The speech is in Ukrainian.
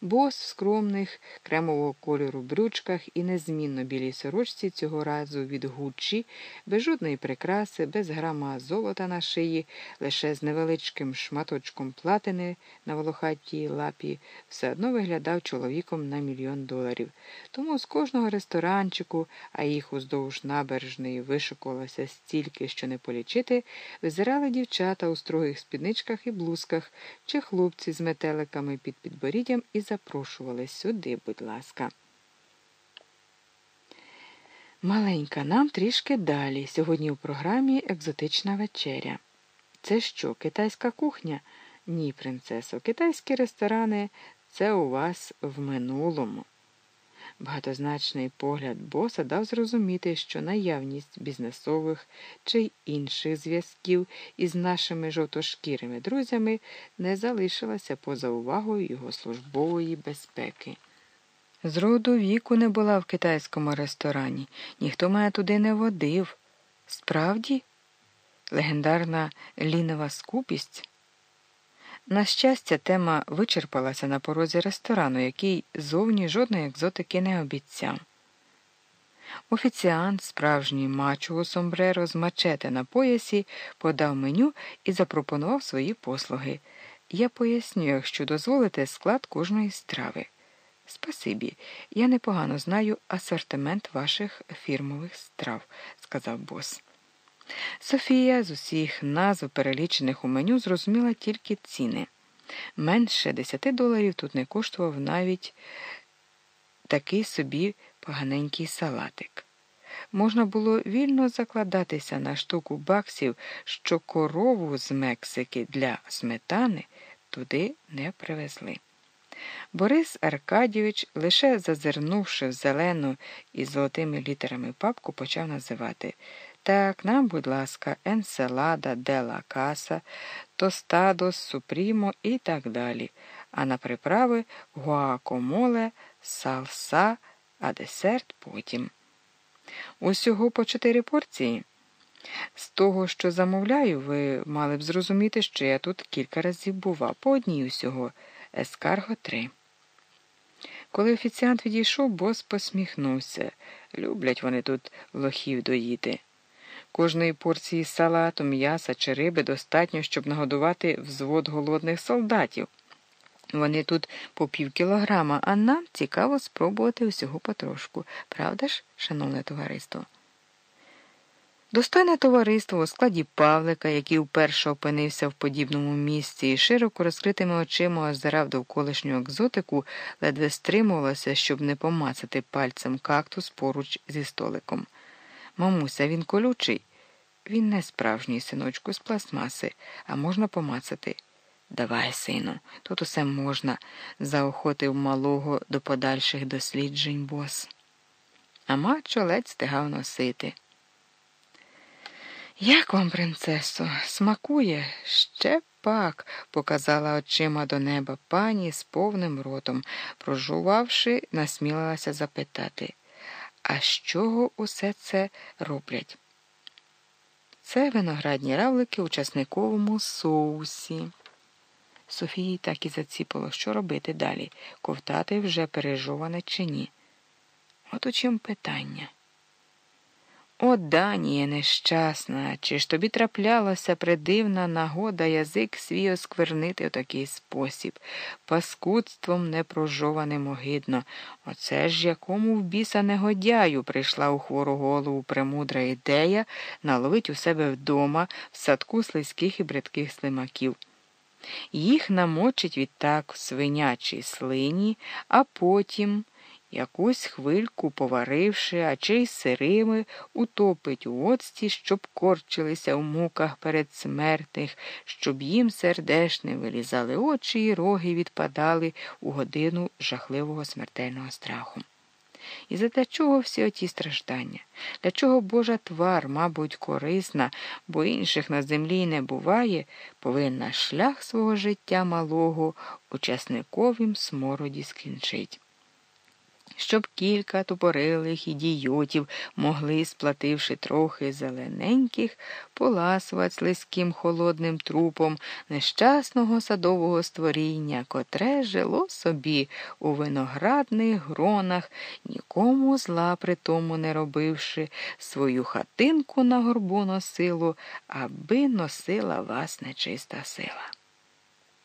Бос в скромних кремового кольору брючках і незмінно білій сорочці цього разу від Гуччі, без жодної прикраси, без грама золота на шиї, лише з невеличким шматочком платини на волохатій лапі, все одно виглядав чоловіком на мільйон доларів. Тому з кожного ресторанчику, а їх уздовж набережної вишукувалося стільки, що не полічити, визирали дівчата у строгих спідничках і блузках, чи хлопці з метеликами під підборіддям і запрошували сюди, будь ласка. Маленька, нам трішки далі. Сьогодні у програмі екзотична вечеря. Це що, китайська кухня? Ні, принцесо, китайські ресторани це у вас в минулому. Багатозначний погляд боса дав зрозуміти, що наявність бізнесових чи інших зв'язків із нашими жовтошкірими друзями не залишилася поза увагою його службової безпеки. З роду віку не була в китайському ресторані, ніхто мене туди не водив. Справді, легендарна лінова скупість. На щастя, тема вичерпалася на порозі ресторану, який зовні жодної екзотики не обіцяв. Офіціант, справжній мачо у сомбреро з мачете на поясі, подав меню і запропонував свої послуги. Я поясню, якщо дозволите, склад кожної страви. Спасибі, я непогано знаю асортимент ваших фірмових страв, сказав бос. Софія з усіх назв, перелічених у меню, зрозуміла тільки ціни. Менше 10 доларів тут не коштував навіть такий собі поганенький салатик. Можна було вільно закладатися на штуку баксів, що корову з Мексики для сметани туди не привезли. Борис Аркадійович, лише зазирнувши в зелену із золотими літерами папку, почав називати так, нам, будь ласка, енселада, дела каса, тостадос, супрімо і так далі. А на приправи гуакомоле, салса, а десерт потім. Усього по чотири порції. З того, що замовляю, ви мали б зрозуміти, що я тут кілька разів бував, по одній усього, ескарго три. Коли офіціант відійшов, бос посміхнувся. Люблять вони тут лохів доїти. Кожної порції салату, м'яса чи риби достатньо, щоб нагодувати взвод голодних солдатів. Вони тут по пів кілограма, а нам цікаво спробувати усього потрошку. Правда ж, шановне товариство? Достойне товариство у складі Павлика, який вперше опинився в подібному місці і широко розкритими очима озирав довколишню екзотику, ледве стримувалося, щоб не помацати пальцем кактус поруч зі столиком. Мамуся, він колючий. Він не справжній синочку з пластмаси, а можна помацати. Давай, сину, тут усе можна, заохотив малого до подальших досліджень бос. А мачо ледь стигав носити. Як вам, принцесо, смакує? Ще пак, показала очима до неба пані з повним ротом, прожувавши, насмілилася запитати, а з чого усе це роблять? Це виноградні равлики у часниковому соусі. Софії так і заціпало, що робити далі, ковтати вже пережоване чи ні. От у чим питання. О, Даніє, нещасна, чи ж тобі траплялася придивна нагода язик свій осквернити у такий спосіб, паскудством непрожованим огидно. Оце ж якому в біса негодяю прийшла у хвору голову премудра ідея наловить у себе вдома в садку слизьких і бридких слимаків. Їх намочить відтак в свинячій слині, а потім. Якусь хвильку поваривши, а чи й сирими, утопить у оцті, щоб корчилися в муках передсмертних, щоб їм сердешне вилізали очі і роги відпадали у годину жахливого смертельного страху. І за для чого всі оті страждання? Для чого Божа твар, мабуть, корисна, бо інших на землі не буває, повинна шлях свого життя малого учасниковім смороді скінчить. Щоб кілька тупорилих ідіотів могли, сплативши трохи зелененьких, поласувати слизьким холодним трупом нещасного садового створіння, котре жило собі у виноградних гронах, нікому зла при тому не робивши, свою хатинку на горбу носило, аби носила вас нечиста сила.